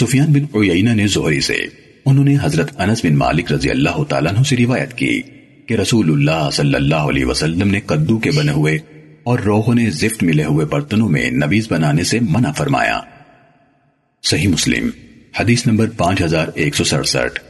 سفیان بن عیینہ نے زہری سے، انہوں نے حضرت انس بن مالک رضی اللہ تعالیٰ عنہ سے روایت کی کہ رسول اللہ صلی اللہ علیہ وسلم نے قدو کے بنے ہوئے اور روغن زفت ملے ہوئے برتنوں میں نبیز بنانے سے منع فرمایا۔ صحیح مسلم، حدیث نمبر پانچ ہزار ایک سو سڑسٹھ۔